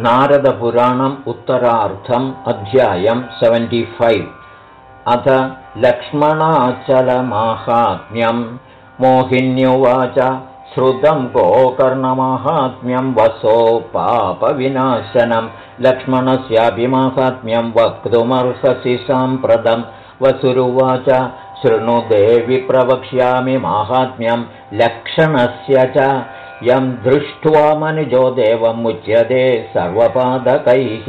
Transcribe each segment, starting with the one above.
नारदपुराणम् उत्तरार्थम् अध्यायम् seventy five अथ लक्ष्मणाचलमाहात्म्यम् मोहिन्युवाच श्रुतं गोकर्णमाहात्म्यं वसो पापविनाशनं। लक्ष्मणस्यापि माहात्म्यं वक्तुमर्हसि साम्प्रतं। वसुरुवाच शृणुदेवि प्रवक्ष्यामि माहात्म्यं। लक्षणस्य च यं दृष्ट्वा मनुजो देवमुच्यते सर्वपादकैः।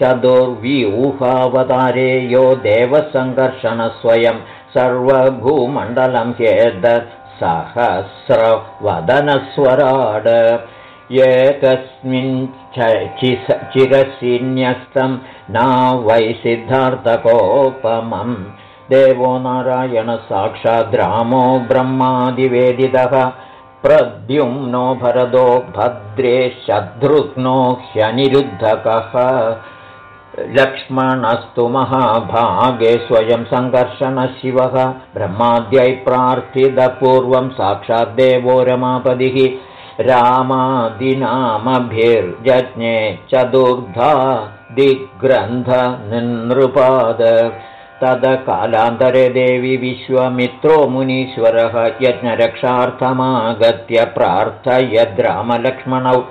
चतुर्व्यूहावतारे यो देवसङ्कर्षणस्वयं सर्वभूमण्डलं ह्येतत् सहस्रवदनस्वराड। एकस्मिन् चिरसिन्यस्तं न वै सिद्धार्थकोपमम् देवो नारायणसाक्षाद्रामो ब्रह्मादिवेदितः प्रद्युम्नो भरदो भद्रे शत्रुघ्नो ह्यनिरुद्धकः। लक्ष्मणस्तु महाभागे स्वयं सङ्कर्षणशिवः ब्रह्माद्यै प्रार्थितपूर्वं साक्षाद्देवो रमापदिः रामादिनामभिर्जज्ञे चतुर्धा दिग्ग्रन्थनृपाद तदकालान्तरे देवी विश्वमित्रो मुनीश्वरः यज्ञरक्षार्थमागत्य प्रार्थयद्रामलक्ष्मणौ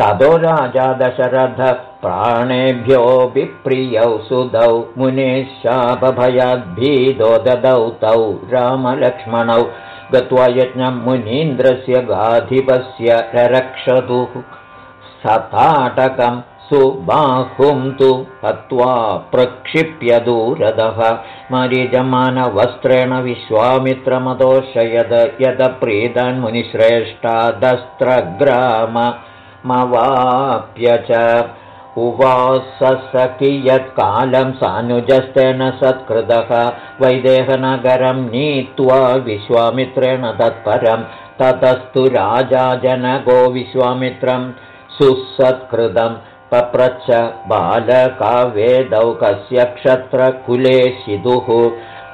ततो राजा दशरथ प्राणेभ्योऽपि प्रियौ सुदौ। मुनेशापभयाद्भीदो ददौ तौ रामलक्ष्मणौ। गत्वा यज्ञं मुनीन्द्रस्य गाधिपस्य ररक्षतुः। सताटकम् सुबाहुं तु हत्वा प्रक्षिप्य दूरदः। मरीजमानवस्त्रेण विश्वामित्रमतोषयद यदप्रीतान्मुनिश्रेष्ठादस्त्रग्राममवाप्य च। उवास कियत्कालं सानुजस्तेन सत्कृतः। वैदेहनगरं नीत्वा विश्वामित्रेण तत्परं। ततस्तु राजा जनको विश्वामित्रं सुसत्कृतम् पप्रच्छ बालकावेदौ कस्य क्षत्रकुले शिदुः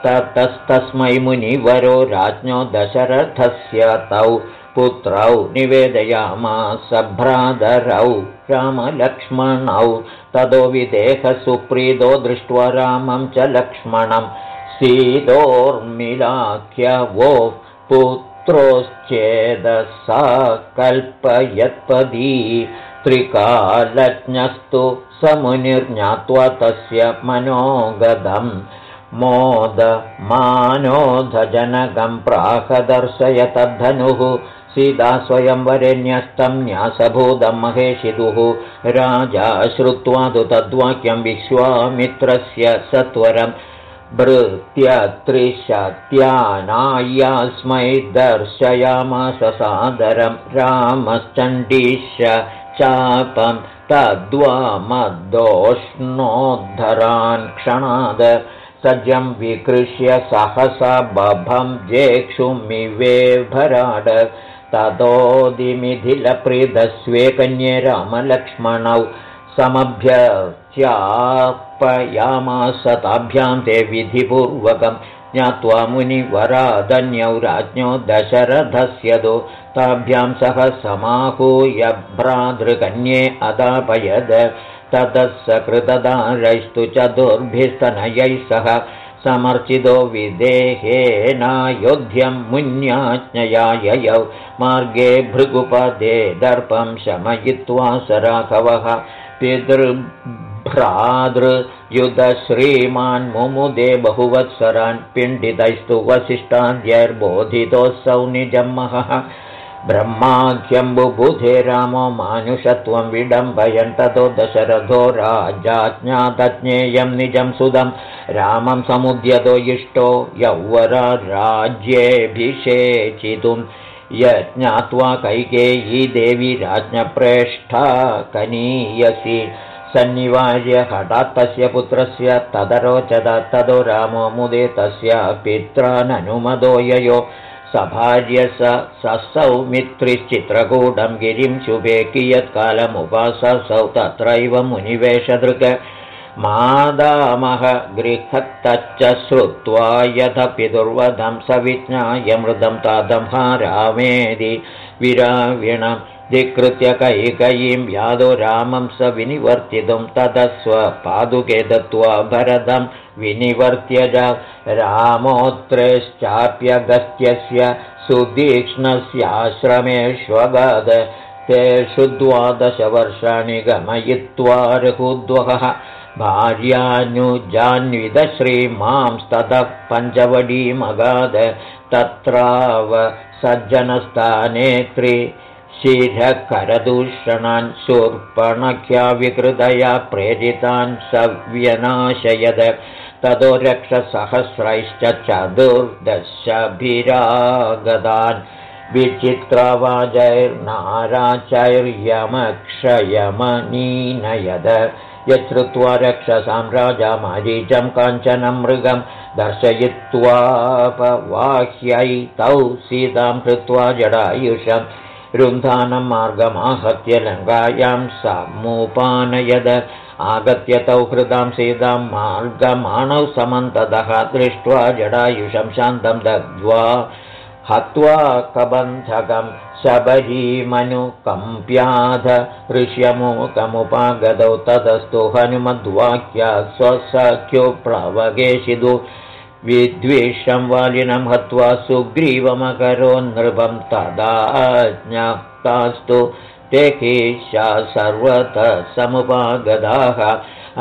ततस्तस्मै मुनिवरो राज्ञो दशरथस्य तौ पुत्रौ निवेदयामासभ्रादरौ रामलक्ष्मणौ। ततो विदेहसुप्रीतो दृष्ट्वा रामं च लक्ष्मणं सीतोर्मिलाख्य वो पुत्रोश्चेदसा कल्पयत्पदी त्रिकालज्ञस्तु स मुनिर्ज्ञात्वा तस्य मनोगदम् मोदमानोधजनकं प्राहदर्शय तद्धनुः सीता स्वयंवरे न्यस्तं न्यासभूतं महेशिदुः। राजा श्रुत्वा तु तद्वाक्यं विश्वामित्रस्य सत्वरं भृत्यत्रिशत्यानाय्यास्मै दर्शयामास सादरं रामश्चण्डीश चापं तद्वामदोष्णोद्धरान् क्षणाद सज्जं विकृष्य सहसा बभं जेक्षुमिवेभराड। ततोदिमिथिलप्रीदस्वे कन्ये रामलक्ष्मणौ समभ्यच्यापयामास ताभ्यां ते विधिपूर्वकम् ज्ञात्वा मुनिवरादन्यौ राज्ञो दशरथस्य दो। ताभ्यां सह समाहूय भ्रातृकन्ये अदापयद। ततः सकृतदारैस्तु चतुर्भिस्तनयैः सह समर्चितो विदेहेनायोध्यं मुन्याज्ञया ययौ मार्गे भृगुपदे दर्पं शमयित्वा स राघवः पितृभ्रातृयुधश्रीमान् मुमुदे बहुवत्सरान् पिण्डितैस्तु वसिष्ठाद्यैर्बोधितोऽसौ निजम्महः। ब्रह्माख्यम्बुबुधे रामो मानुषत्वं विडम्बयन्ततो दशरथो राजाज्ञातज्ञेयं निजं सुदं। रामं समुद्यतो इष्टो यौवराज्येऽभिषेचितुं यज्ञात्वा कैकेयी देवी राज्ञप्रेष्ठा कनीयसि सन्निवार्य हठात् तस्य पुत्रस्य तदरोचत तदो रामो मुदे तस्य पित्राननुमदो ययो। सभार्य स सौमित्रिश्चित्रकूटं गिरिं शुभे कियत्कालमुपाससौ तत्रैव मुनिवेशदृक्। मादामः गृहत्तच्च श्रुत्वा यथ पितुर्वधं स विज्ञाय मृदं तादं हारामेदि विराविणं धिकृत्य कैकयीं यादो रामं स विनिवर्तितुं स्वपादुके दत्त्वा भरदं विनिवर्त्य च रामोत्रेश्चाप्यगस्त्यस्य सुदीक्ष्णस्याश्रमेष्वगद तेषु द्वादशवर्षाणि गमयित्वा रघुद्वहः भार्यानुजान्विदश्रीमांस्ततः पञ्चवडीमगाद तत्राव सज्जनस्थाने शिरकरदूषणान् शूर्पणख्या विकृतया प्रेरितान् सव्यनाशयद। ततो रक्षसहस्रैश्च चतुर्दशभिरागतान् विचित्रवाजैर्नाराचैर्यमक्षयमनीनयद यच्छ्रुत्वा रक्षसां राजा मरीचं काञ्चनं मृगं दर्शयित्वापवाह्यैतौ सीतां कृत्वा जडायुषं रुन्धानं मार्गमाहत्य लङ्कायां समुपानयद। आगत्य तौ कृतां सीतां मार्गमाणौ समन्ततः दृष्ट्वा जडायुषं शान्तं दग्ध्वा हत्वा कबन्धकं शबरीमनुकम्प्याध ऋष्यमुकमुपागतौ ततस्तु हनुमद्वाक्या स्वसख्यो प्रवगेशिदु विद्वेषं वालिनं हत्वा सुग्रीवमकरो नृपं तदाज्ञास्तास्तु ते केशा सर्वतः समुपागदाः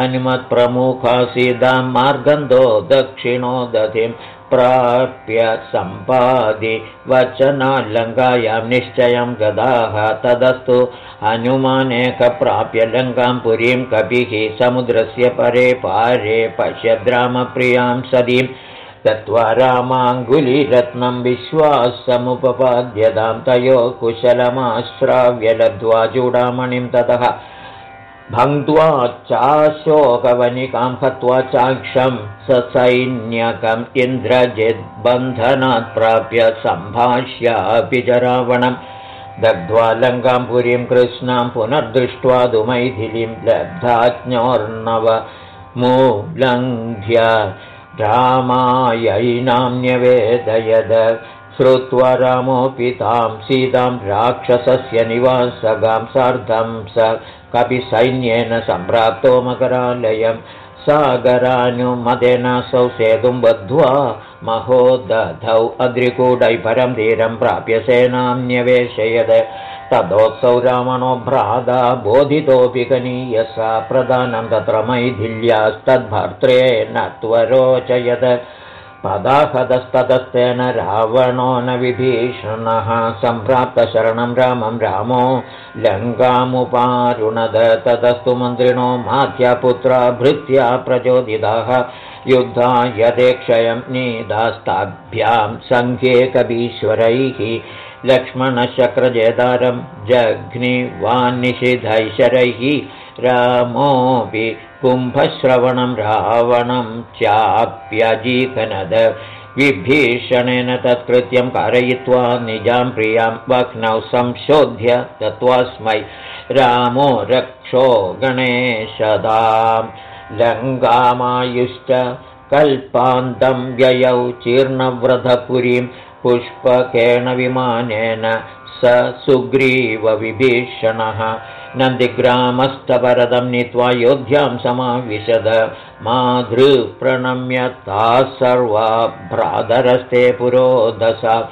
अनुमत्प्रमुखासीदां मार्गन्धो दक्षिणो दधिं प्राप्य सम्पादि वचनालङ्कायां निश्चयं गदाः। तदस्तु हनुमानेकप्राप्य लङ्कां पुरीं कपिः समुद्रस्य परे पारे पश्यद्रामप्रियां सदीं दत्त्वा रामाङ्गुलीरत्नं विश्वासमुपपाद्यतां तयो कुशलमाश्राव्य लब्ध्वा चूडामणिं ततः भङ्क्त्वा चाशोकवनिकां हत्वा चाक्षं ससैन्यकम् इन्द्रजिद्बन्धनात् प्राप्य सम्भाष्यापि च रावणम् दग्ध्वा लङ्कां पुरीं कृष्णां पुनर्दृष्ट्वा दुमैथिलीं लब्धाज्ञोर्णव मूलङ्घ्य रामायैनां न्यवेदयद श्रुत्वा रामोऽपि तां सीतां राक्षसस्य निवासगां सार्धं स कपिसैन्येन सम्प्राप्तो मकरालयं। सागरानुमतेन सौ सेतुं बद्ध्वा महोदधौ अद्रिकूटै परं धीरं प्राप्य सेनां तदोत्सौ रामणो भ्राता बोधितोऽपि कनीयसा प्रधानं तत्र मैथिल्यास्तद्भर्त्रे न त्वरोचयद पदाहदस्ततस्तेन रावणो न विभीषणः। सम्प्राप्तशरणं रामं रामो लङ्कामुपारुणद। ततस्तु मन्त्रिणो माध्यपुत्रा भृत्या प्रचोदिताः। युद्धा यदेक्षयं नीदास्ताभ्यां सङ्ख्ये कवीश्वरैः लक्ष्मणशक्रजेदारं जघ्निवान्निषिधैशरैः रामोऽपि कुम्भश्रवणं रावणं चाप्यजीकनद। विभीषणेन तत्कृत्यं कारयित्वा निजां प्रियां वह्नौ संशोध्य दत्त्वास्मै रामो रक्षो गणेशदां। लङ्गामायुश्च कल्पान्तं व्ययौ चीर्णव्रतपुरीं पुष्पकेण विमानेन स सुग्रीवविभीषणः नन्दिग्रामस्थभरदं नीत्वा योध्यां समाविशद। माधृप्रणम्य ताः सर्वा भ्रातरस्ते पुरोदश।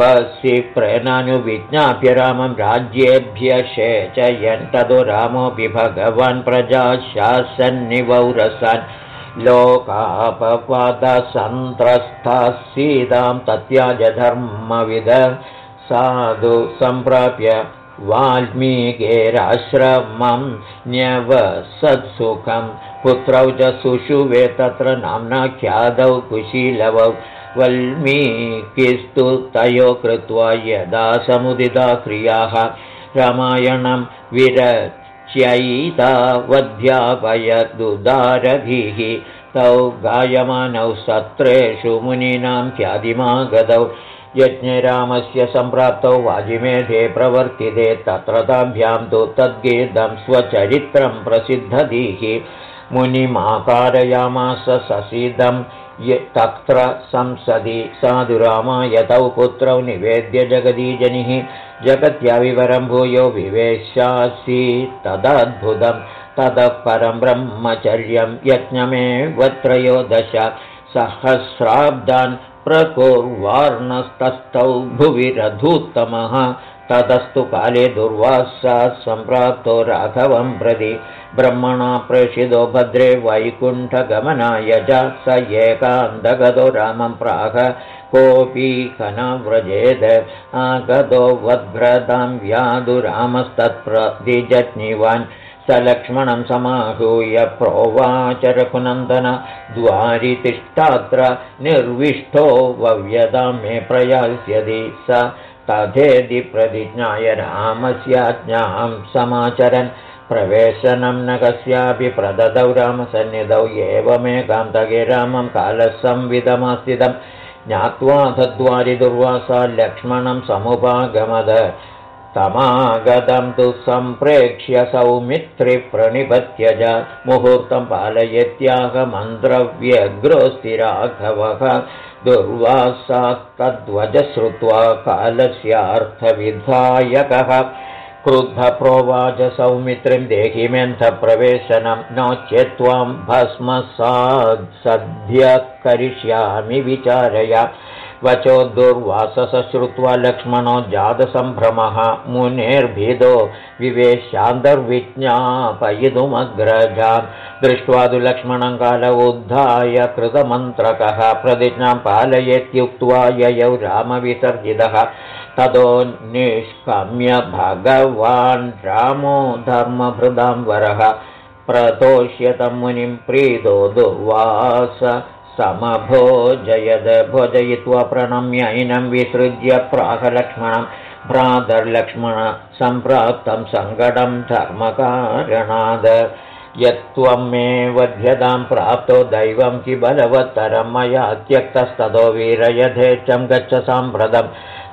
बसि प्रेणानुविज्ञाप्य रामं राज्येभ्य शेचयन्। तदो रामोऽपि भगवान् प्रजाशासन्निवौरसन् लोकापपादसन्त्रस्थः सीतां तत्याजधर्मविद साधु सम्प्राप्य वाल्मीकेराश्रमं न्यवसत्सुखं। पुत्रौ च सुषुवे तत्र नाम्ना ख्यादौ कुशीलवौ। वल्मीकिस्तु तयो कृत्वा यदा समुदिता क्रियाः रामायणं विरच्ययिता वध्यापयदुदारभिः तौ गायमानौ सत्रेषु मुनीनां ख्यातिमागतौ। यज्ञरामस्य सम्प्राप्तौ वाजिमेधे प्रवर्तिते तत्र ताभ्यां तु तद्गीतं स्वचरित्रं प्रसिद्धधीः मुनिमाकारयामास ससीदं तत्र संसदि साधुरामाय तौ पुत्रौ निवेद्य जगदीजनिः जगत्याविवरं भूयो विवेशासि तदद्भुतं ततः परं ब्रह्मचर्यं यज्ञमेव त्रयोदश सहस्राब्दान् प्रकुर्वार्णस्तस्थौ भुवि रथूत्तमः ततस्तु काले दुर्वासा सम्प्राप्तो राघवं प्रति। ब्रह्मणा प्रेषितो भद्रे वैकुण्ठगमनाय च स एकान्तगतो रामं प्राह। कोऽपि खनव्रजेद आगतो वद्भ्रतां व्यादुरामस्तत्प्रतिजज्ञिवान् स लक्ष्मणं समाहूय प्रोवाच रघुनन्दन द्वारितिष्ठात्र निर्विष्टो वव्यतां मे प्रयास्यति स तथेदि प्रतिज्ञाय रामस्याज्ञां समाचरन्। प्रवेशनं न कस्यापि प्रददौ रामसन्निधौ एवमेकान्तके रामं कालसंविधमास्थितं। ज्ञात्वा तद्वारि दुर्वासा लक्ष्मणं समुपागमद तमागतं तु सम्प्रेक्ष्य सौमित्रिप्रणिपत्य च मुहूर्तं पालयत्याहमन्त्रव्यग्रोऽस्ति राघवः दुर्वासात्तद्वज श्रुत्वा कालस्यार्थविधायकः क्रुद्धप्रोवाच सौमित्रिं देहि मेऽन्थप्रवेशनं नो चेत् त्वां भस्मसात् सद्य करिष्यामि विचारय वचो दुर्वासस श्रुत्वा लक्ष्मणो जातसम्भ्रमः मुनेर्भिदो विवेशान्तर्विज्ञापयितुमग्रजान् दृष्ट्वा तु लक्ष्मणं काल उद्धाय कृतमन्त्रकः। प्रतिज्ञां पालयेत्युक्त्वा ययौ रामविसर्जितः। ततो निष्कम्य भगवान् रामो धर्मभृदां वरः। प्रतोष्यतं मुनिं प्रीतो दुर्वास समभोजयद भोजयित्वा प्रणम्यैनं विसृज्य प्राहलक्ष्मणं भ्रातर्लक्ष्मण सम्प्राप्तं सङ्कटं धर्मकारणाद। यत्त्वं मे वध्यतां प्राप्तो दैवं कि बलवत्तरं मया त्यक्तस्ततो वीरयथेच्छं गच्छ साम्प्रतं।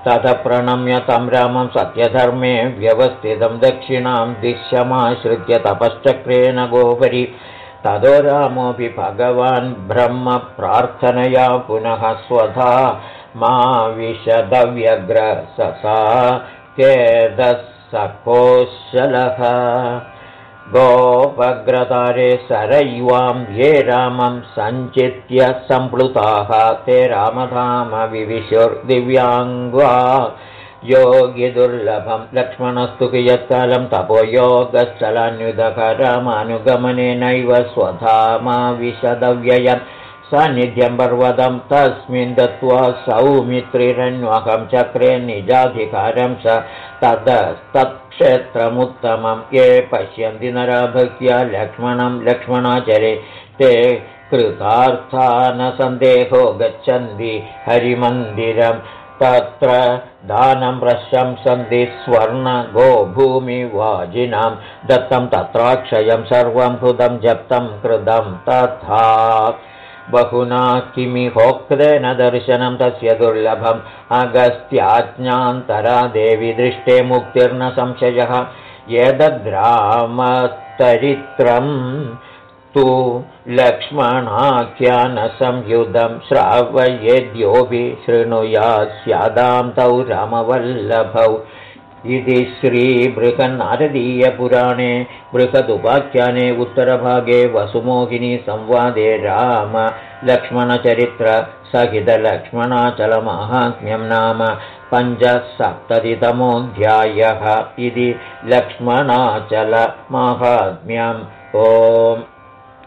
ततः प्रणम्य तं रामं सत्यधर्मे व्यवस्थितं दक्षिणां दिश्यमाश्रित्य तपश्चक्रेण गोपरि ततो रामोऽपि भगवान् ब्रह्मप्रार्थनया पुनः स्वधा मा विशदव्यग्रससा सकोशलः गोपग्रतारे सरय्वां ये रामं सञ्चित्य सम्प्लुताः ते रामधाम विविशुर्दिव्याङ्ग्वा योगिदुर्लभं लक्ष्मणस्तु कियत्कालं तपोयोगश्चलान्युदकरमानुगमनेनैव स्वधामाविशदव्ययं सान्निध्यं पर्वतं तस्मिन् दत्त्वा सौमित्रिरन्वहं चक्रे निजाधिकारं स ततस्तत्क्षेत्रमुत्तमं ये पश्यन्ति नराभक्त्या लक्ष्मणं लक्ष्मणाचरे ते कृतार्था न सन्देहो गच्छन्ति हरिमन्दिरम् तत्र दानं प्रशंसन्ति स्वर्णगोभूमिवाजिनां। दत्तं तत्राक्षयं सर्वं हृदं जप्तं कृतं तथा। बहुना किमिहोक्तेन दर्शनं तस्य दुर्लभम्। अगस्त्याज्ञान्तरा देवि दृष्टे मुक्तिर्न संशयः। एतद्रामतरित्रम् तु लक्ष्मणाख्यानसंयुधं श्रावयेद्योऽपि शृणुयात् स्यादां तौ रामवल्लभौ। इति श्रीबृहन्नारदीयपुराणे बृहदुपाख्याने उत्तरभागे वसुमोहिनीसंवादे राम लक्ष्मणचरित्रसहितलक्ष्मणाचलमाहात्म्यं नाम पञ्चसप्ततितमोऽध्यायः। इति लक्ष्मणाचलमाहात्म्यम्। ओम्